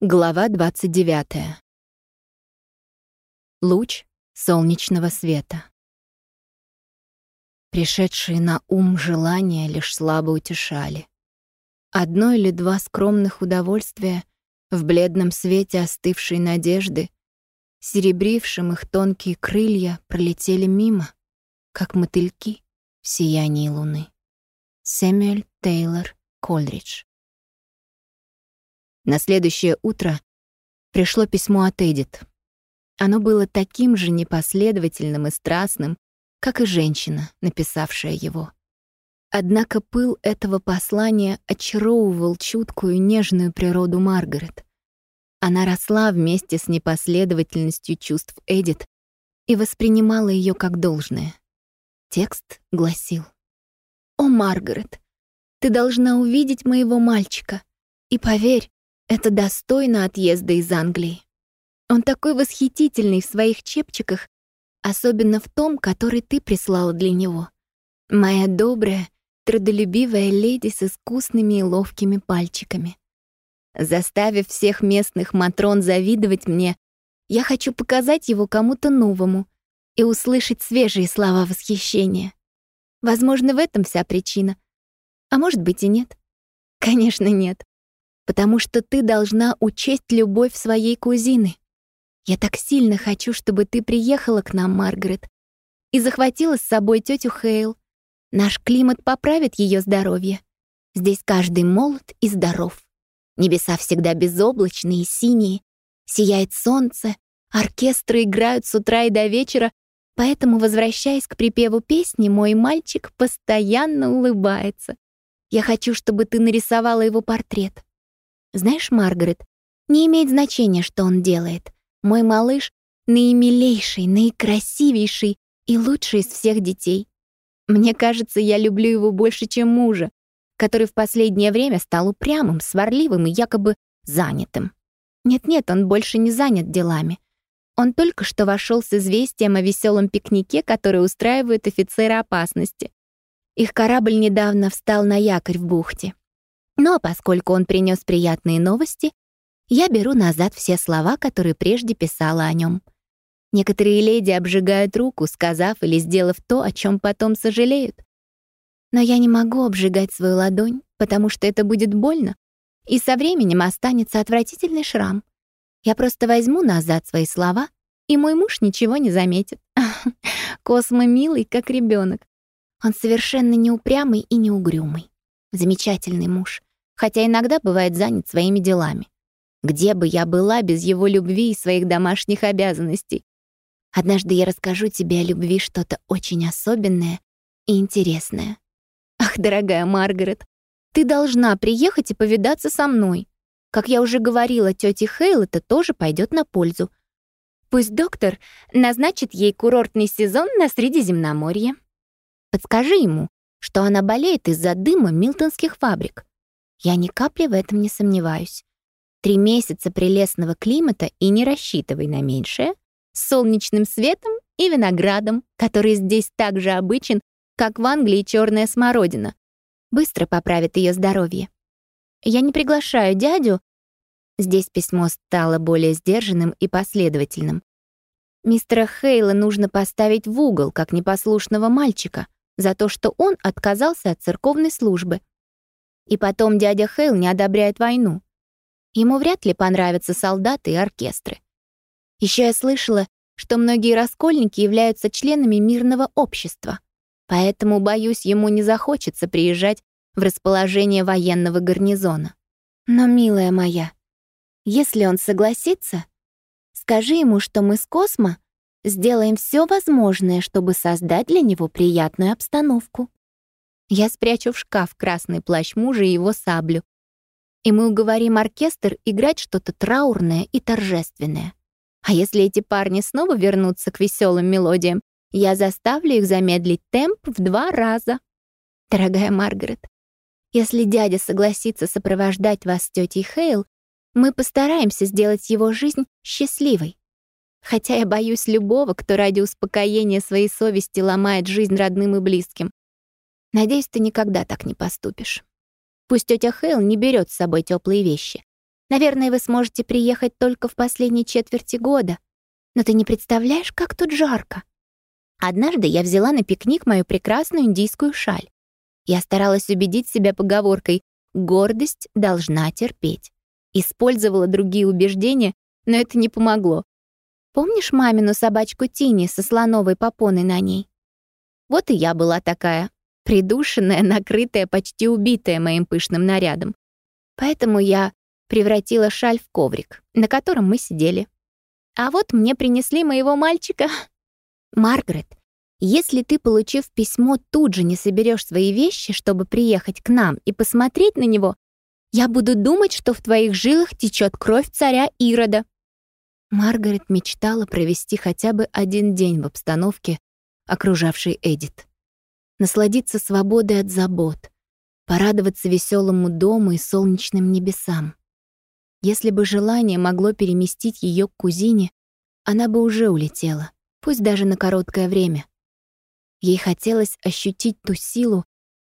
Глава 29. Луч солнечного света. Пришедшие на ум желания лишь слабо утешали. Одно или два скромных удовольствия в бледном свете остывшей надежды, серебрившим их тонкие крылья, пролетели мимо, как мотыльки в сиянии луны. Сэмюэль Тейлор Кольридж. На следующее утро пришло письмо от Эдит. Оно было таким же непоследовательным и страстным, как и женщина, написавшая его. Однако пыл этого послания очаровывал чуткую, нежную природу Маргарет. Она росла вместе с непоследовательностью чувств Эдит и воспринимала ее как должное. Текст гласил. «О, Маргарет, ты должна увидеть моего мальчика. И поверь, это достойно отъезда из Англии. Он такой восхитительный в своих чепчиках, особенно в том, который ты прислала для него. Моя добрая, трудолюбивая леди с искусными и ловкими пальчиками. Заставив всех местных матрон завидовать мне, я хочу показать его кому-то новому и услышать свежие слова восхищения. Возможно, в этом вся причина. А может быть и нет. Конечно, нет потому что ты должна учесть любовь своей кузины. Я так сильно хочу, чтобы ты приехала к нам, Маргарет, и захватила с собой тетю Хейл. Наш климат поправит ее здоровье. Здесь каждый молод и здоров. Небеса всегда безоблачные и синие. Сияет солнце, оркестры играют с утра и до вечера, поэтому, возвращаясь к припеву песни, мой мальчик постоянно улыбается. Я хочу, чтобы ты нарисовала его портрет. Знаешь, Маргарет, не имеет значения, что он делает. Мой малыш — наимилейший, наикрасивейший и лучший из всех детей. Мне кажется, я люблю его больше, чем мужа, который в последнее время стал упрямым, сварливым и якобы занятым. Нет-нет, он больше не занят делами. Он только что вошел с известием о веселом пикнике, который устраивают офицеры опасности. Их корабль недавно встал на якорь в бухте. Но поскольку он принес приятные новости, я беру назад все слова, которые прежде писала о нем. Некоторые леди обжигают руку, сказав или сделав то, о чем потом сожалеют. Но я не могу обжигать свою ладонь, потому что это будет больно, и со временем останется отвратительный шрам. Я просто возьму назад свои слова, и мой муж ничего не заметит. Космо милый, как ребенок. Он совершенно неупрямый и неугрюмый. Замечательный муж хотя иногда бывает занят своими делами. Где бы я была без его любви и своих домашних обязанностей? Однажды я расскажу тебе о любви что-то очень особенное и интересное. Ах, дорогая Маргарет, ты должна приехать и повидаться со мной. Как я уже говорила, тете Хейл это тоже пойдет на пользу. Пусть доктор назначит ей курортный сезон на Средиземноморье. Подскажи ему, что она болеет из-за дыма милтонских фабрик. Я ни капли в этом не сомневаюсь. Три месяца прелестного климата и не рассчитывай на меньшее, с солнечным светом и виноградом, который здесь так же обычен, как в Англии черная смородина. Быстро поправит ее здоровье. Я не приглашаю дядю. Здесь письмо стало более сдержанным и последовательным. Мистера Хейла нужно поставить в угол, как непослушного мальчика, за то, что он отказался от церковной службы. И потом дядя Хейл не одобряет войну. Ему вряд ли понравятся солдаты и оркестры. Еще я слышала, что многие раскольники являются членами мирного общества, поэтому, боюсь, ему не захочется приезжать в расположение военного гарнизона. Но, милая моя, если он согласится, скажи ему, что мы с Космо сделаем все возможное, чтобы создать для него приятную обстановку. Я спрячу в шкаф красный плащ мужа и его саблю. И мы уговорим оркестр играть что-то траурное и торжественное. А если эти парни снова вернутся к веселым мелодиям, я заставлю их замедлить темп в два раза. Дорогая Маргарет, если дядя согласится сопровождать вас с тетей Хейл, мы постараемся сделать его жизнь счастливой. Хотя я боюсь любого, кто ради успокоения своей совести ломает жизнь родным и близким. Надеюсь, ты никогда так не поступишь. Пусть тетя Хейл не берет с собой теплые вещи. Наверное, вы сможете приехать только в последней четверти года. Но ты не представляешь, как тут жарко. Однажды я взяла на пикник мою прекрасную индийскую шаль. Я старалась убедить себя поговоркой «гордость должна терпеть». Использовала другие убеждения, но это не помогло. Помнишь мамину собачку Тини со слоновой попоной на ней? Вот и я была такая, придушенная, накрытая, почти убитая моим пышным нарядом. Поэтому я превратила шаль в коврик, на котором мы сидели. А вот мне принесли моего мальчика. Маргарет, если ты, получив письмо, тут же не соберешь свои вещи, чтобы приехать к нам и посмотреть на него, я буду думать, что в твоих жилах течет кровь царя Ирода. Маргарет мечтала провести хотя бы один день в обстановке, окружавшей Эдит. Насладиться свободой от забот, порадоваться веселому дому и солнечным небесам. Если бы желание могло переместить ее к кузине, она бы уже улетела, пусть даже на короткое время. Ей хотелось ощутить ту силу,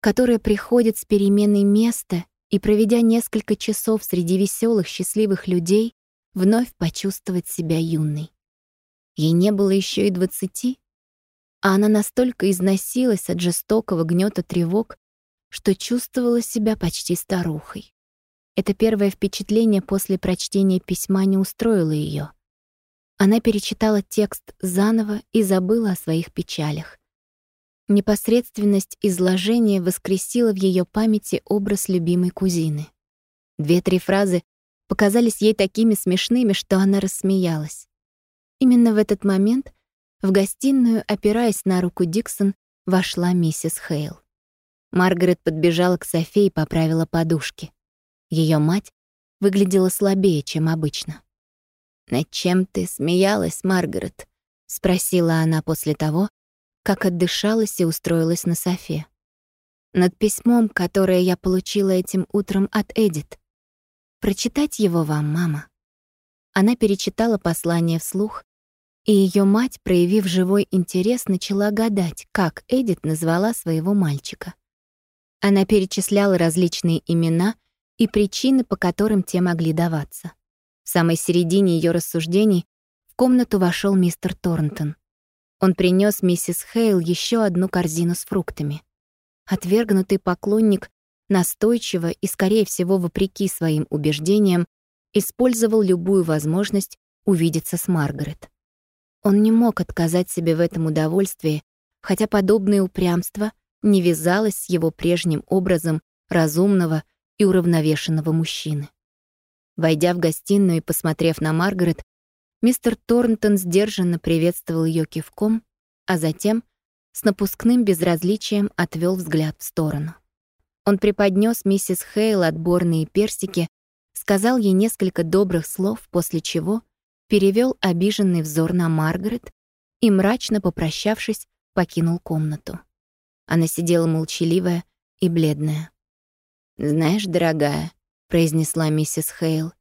которая приходит с переменой места и, проведя несколько часов среди веселых, счастливых людей, вновь почувствовать себя юной. Ей не было еще и двадцати, а она настолько износилась от жестокого гнета тревог, что чувствовала себя почти старухой. Это первое впечатление после прочтения письма не устроило ее. Она перечитала текст заново и забыла о своих печалях. Непосредственность изложения воскресила в ее памяти образ любимой кузины. Две-три фразы показались ей такими смешными, что она рассмеялась. Именно в этот момент в гостиную, опираясь на руку Диксон, вошла миссис Хейл. Маргарет подбежала к Софе и поправила подушки. Ее мать выглядела слабее, чем обычно. «Над чем ты смеялась, Маргарет?» — спросила она после того, как отдышалась и устроилась на Софе. «Над письмом, которое я получила этим утром от Эдит. Прочитать его вам, мама». Она перечитала послание вслух, и ее мать, проявив живой интерес, начала гадать, как Эдит назвала своего мальчика. Она перечисляла различные имена и причины, по которым те могли даваться. В самой середине ее рассуждений в комнату вошел мистер Торнтон. Он принес миссис Хейл еще одну корзину с фруктами. Отвергнутый поклонник настойчиво и, скорее всего, вопреки своим убеждениям, использовал любую возможность увидеться с Маргарет. Он не мог отказать себе в этом удовольствии, хотя подобное упрямство не вязалось с его прежним образом разумного и уравновешенного мужчины. Войдя в гостиную и посмотрев на Маргарет, мистер Торнтон сдержанно приветствовал ее кивком, а затем с напускным безразличием отвел взгляд в сторону. Он преподнес миссис Хейл отборные персики, сказал ей несколько добрых слов, после чего перевел обиженный взор на Маргарет и, мрачно попрощавшись, покинул комнату. Она сидела молчаливая и бледная. «Знаешь, дорогая», — произнесла миссис Хейл,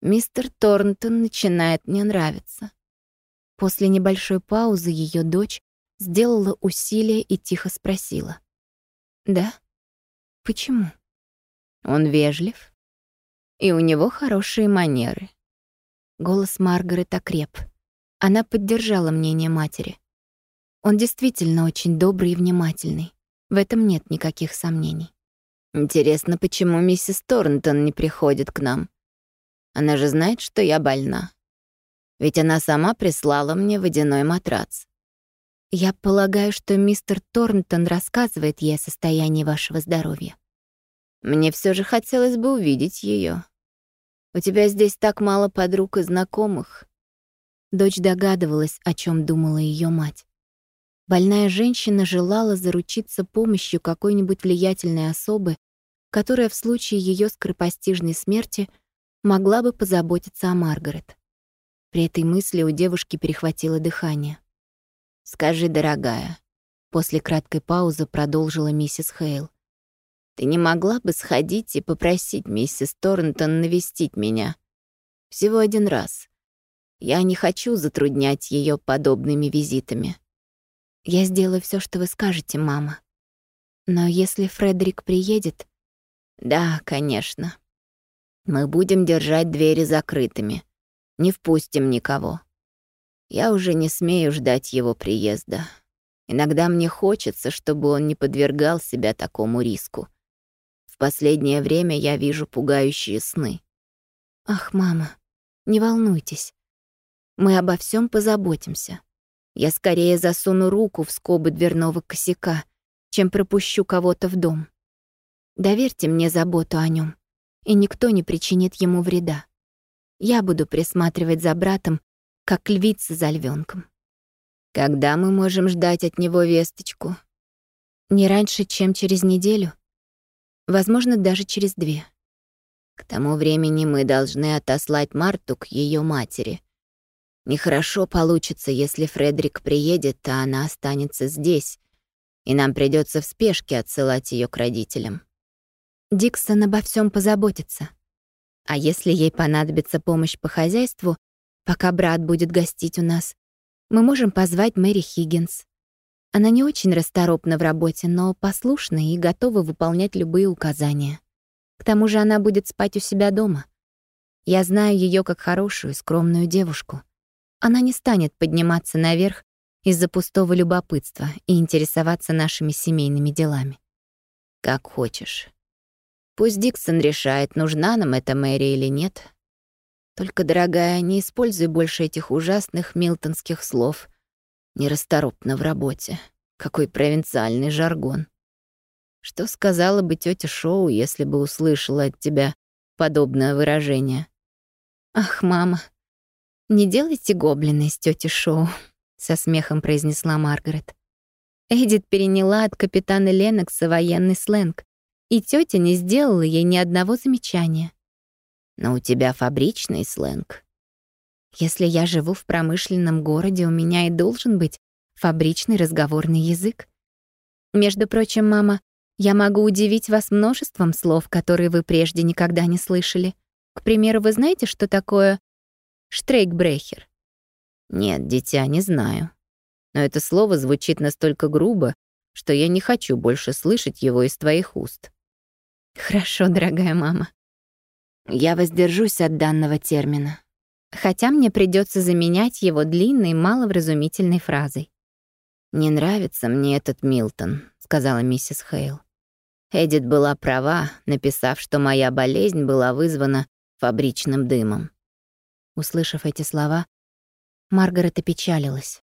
«мистер Торнтон начинает мне нравиться». После небольшой паузы ее дочь сделала усилие и тихо спросила. «Да?» Почему? Он вежлив, и у него хорошие манеры. Голос Маргарет окреп. Она поддержала мнение матери. Он действительно очень добрый и внимательный. В этом нет никаких сомнений. Интересно, почему миссис Торнтон не приходит к нам? Она же знает, что я больна. Ведь она сама прислала мне водяной матрац. Я полагаю, что мистер Торнтон рассказывает ей о состоянии вашего здоровья. Мне все же хотелось бы увидеть ее. У тебя здесь так мало подруг и знакомых. Дочь догадывалась, о чем думала ее мать. Больная женщина желала заручиться помощью какой-нибудь влиятельной особы, которая в случае ее скоропостижной смерти могла бы позаботиться о Маргарет. При этой мысли у девушки перехватило дыхание. «Скажи, дорогая», — после краткой паузы продолжила миссис Хейл. «Ты не могла бы сходить и попросить миссис Торнтон навестить меня? Всего один раз. Я не хочу затруднять ее подобными визитами». «Я сделаю все, что вы скажете, мама. Но если Фредерик приедет...» «Да, конечно». Мы будем держать двери закрытыми. Не впустим никого. Я уже не смею ждать его приезда. Иногда мне хочется, чтобы он не подвергал себя такому риску. Последнее время я вижу пугающие сны. Ах, мама, не волнуйтесь. Мы обо всем позаботимся. Я скорее засуну руку в скобы дверного косяка, чем пропущу кого-то в дом. Доверьте мне заботу о нем, и никто не причинит ему вреда. Я буду присматривать за братом, как львица за львенком. Когда мы можем ждать от него весточку? Не раньше, чем через неделю. Возможно, даже через две. К тому времени мы должны отослать Марту к ее матери. Нехорошо получится, если Фредерик приедет, а она останется здесь, и нам придется в спешке отсылать ее к родителям. Диксон обо всем позаботится. А если ей понадобится помощь по хозяйству, пока брат будет гостить у нас, мы можем позвать Мэри Хиггинс. Она не очень расторопна в работе, но послушна и готова выполнять любые указания. К тому же она будет спать у себя дома. Я знаю ее как хорошую, скромную девушку. Она не станет подниматься наверх из-за пустого любопытства и интересоваться нашими семейными делами. Как хочешь. Пусть Диксон решает, нужна нам эта Мэри или нет. Только, дорогая, не используй больше этих ужасных милтонских слов. Нерасторопно в работе. Какой провинциальный жаргон. Что сказала бы тетя Шоу, если бы услышала от тебя подобное выражение? Ах, мама, не делайте гоблины из тети Шоу, со смехом произнесла Маргарет. Эдит переняла от капитана Ленокса военный сленг и тетя не сделала ей ни одного замечания. «Но у тебя фабричный сленг». «Если я живу в промышленном городе, у меня и должен быть фабричный разговорный язык. Между прочим, мама, я могу удивить вас множеством слов, которые вы прежде никогда не слышали. К примеру, вы знаете, что такое штрейкбрехер? Нет, дитя, не знаю. Но это слово звучит настолько грубо, что я не хочу больше слышать его из твоих уст. Хорошо, дорогая мама. Я воздержусь от данного термина. Хотя мне придется заменять его длинной, маловразумительной фразой. «Не нравится мне этот Милтон», — сказала миссис Хейл. Эдит была права, написав, что моя болезнь была вызвана фабричным дымом. Услышав эти слова, Маргарет опечалилась.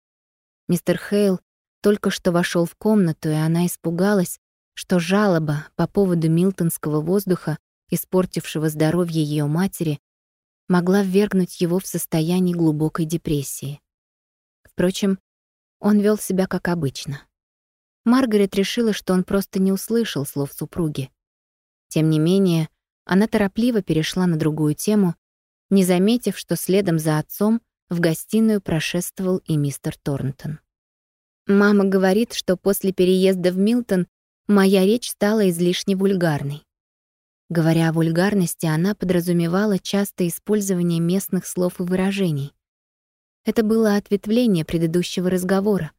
Мистер Хейл только что вошел в комнату, и она испугалась, что жалоба по поводу милтонского воздуха, испортившего здоровье ее матери, могла ввергнуть его в состояние глубокой депрессии. Впрочем, он вел себя как обычно. Маргарет решила, что он просто не услышал слов супруги. Тем не менее, она торопливо перешла на другую тему, не заметив, что следом за отцом в гостиную прошествовал и мистер Торнтон. Мама говорит, что после переезда в Милтон моя речь стала излишне вульгарной. Говоря о вульгарности, она подразумевала частое использование местных слов и выражений. Это было ответвление предыдущего разговора.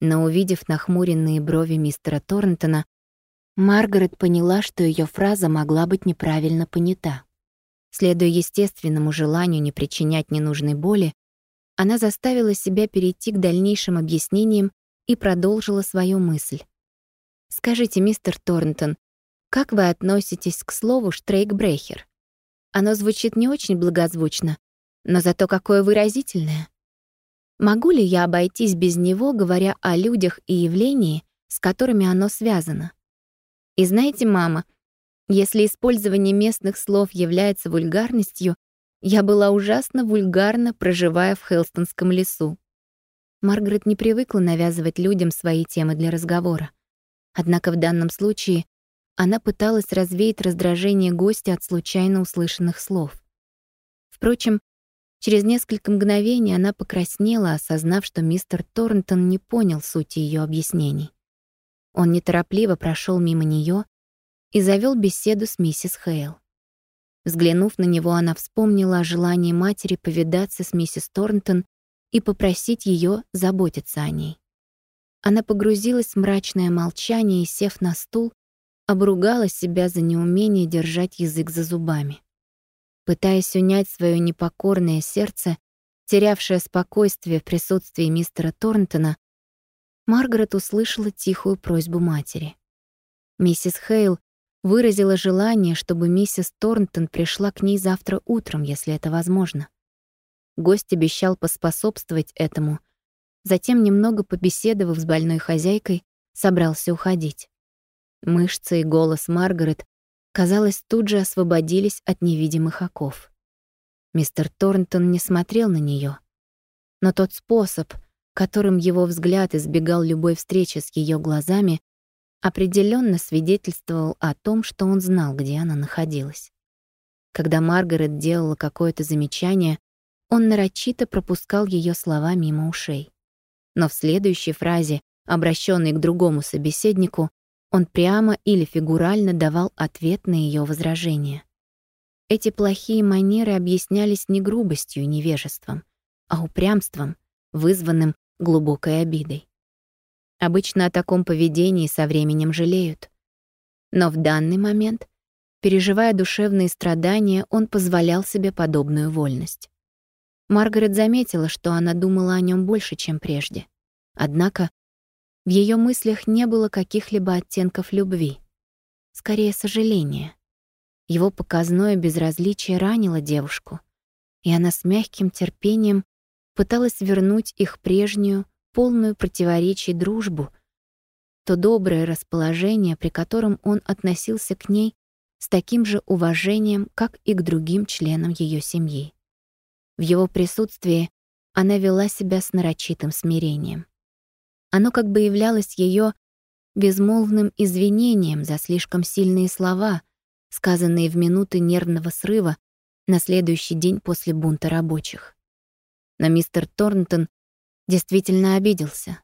Но увидев нахмуренные брови мистера Торнтона, Маргарет поняла, что ее фраза могла быть неправильно понята. Следуя естественному желанию не причинять ненужной боли, она заставила себя перейти к дальнейшим объяснениям и продолжила свою мысль. Скажите, мистер Торнтон, как вы относитесь к слову «штрейкбрехер»? Оно звучит не очень благозвучно, но зато какое выразительное. Могу ли я обойтись без него, говоря о людях и явлении, с которыми оно связано? И знаете, мама, если использование местных слов является вульгарностью, я была ужасно вульгарна, проживая в Хелстонском лесу. Маргарет не привыкла навязывать людям свои темы для разговора. Однако в данном случае она пыталась развеять раздражение гостя от случайно услышанных слов. Впрочем, через несколько мгновений она покраснела, осознав, что мистер Торнтон не понял сути ее объяснений. Он неторопливо прошел мимо нее и завел беседу с миссис Хейл. Взглянув на него, она вспомнила о желании матери повидаться с миссис Торнтон и попросить ее заботиться о ней. Она погрузилась в мрачное молчание и, сев на стул, обругала себя за неумение держать язык за зубами. Пытаясь унять свое непокорное сердце, терявшее спокойствие в присутствии мистера Торнтона, Маргарет услышала тихую просьбу матери. Миссис Хейл выразила желание, чтобы миссис Торнтон пришла к ней завтра утром, если это возможно. Гость обещал поспособствовать этому, затем, немного побеседовав с больной хозяйкой, собрался уходить. Мышцы и голос Маргарет, казалось, тут же освободились от невидимых оков. Мистер Торнтон не смотрел на нее, но тот способ, которым его взгляд избегал любой встречи с ее глазами, определенно свидетельствовал о том, что он знал, где она находилась. Когда Маргарет делала какое-то замечание, он нарочито пропускал ее слова мимо ушей. Но в следующей фразе, обращенной к другому собеседнику, он прямо или фигурально давал ответ на ее возражение. Эти плохие манеры объяснялись не грубостью и невежеством, а упрямством, вызванным глубокой обидой. Обычно о таком поведении со временем жалеют. Но в данный момент, переживая душевные страдания, он позволял себе подобную вольность. Маргарет заметила, что она думала о нем больше, чем прежде. Однако в ее мыслях не было каких-либо оттенков любви, скорее сожаления. Его показное безразличие ранило девушку, и она с мягким терпением пыталась вернуть их прежнюю, полную противоречий дружбу, то доброе расположение, при котором он относился к ней с таким же уважением, как и к другим членам ее семьи. В его присутствии она вела себя с нарочитым смирением. Оно как бы являлось ее безмолвным извинением за слишком сильные слова, сказанные в минуты нервного срыва на следующий день после бунта рабочих. Но мистер Торнтон действительно обиделся.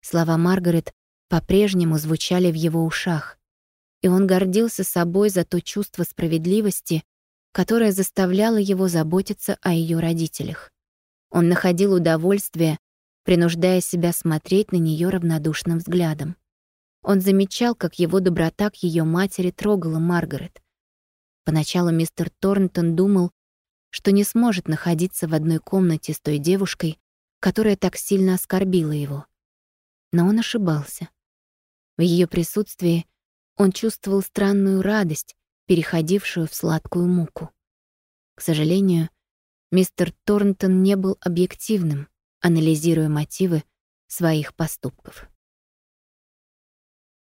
Слова Маргарет по-прежнему звучали в его ушах, и он гордился собой за то чувство справедливости, которое заставляло его заботиться о ее родителях. Он находил удовольствие принуждая себя смотреть на нее равнодушным взглядом. Он замечал, как его доброта к ее матери трогала Маргарет. Поначалу мистер Торнтон думал, что не сможет находиться в одной комнате с той девушкой, которая так сильно оскорбила его. Но он ошибался. В ее присутствии он чувствовал странную радость, переходившую в сладкую муку. К сожалению, мистер Торнтон не был объективным анализируя мотивы своих поступков.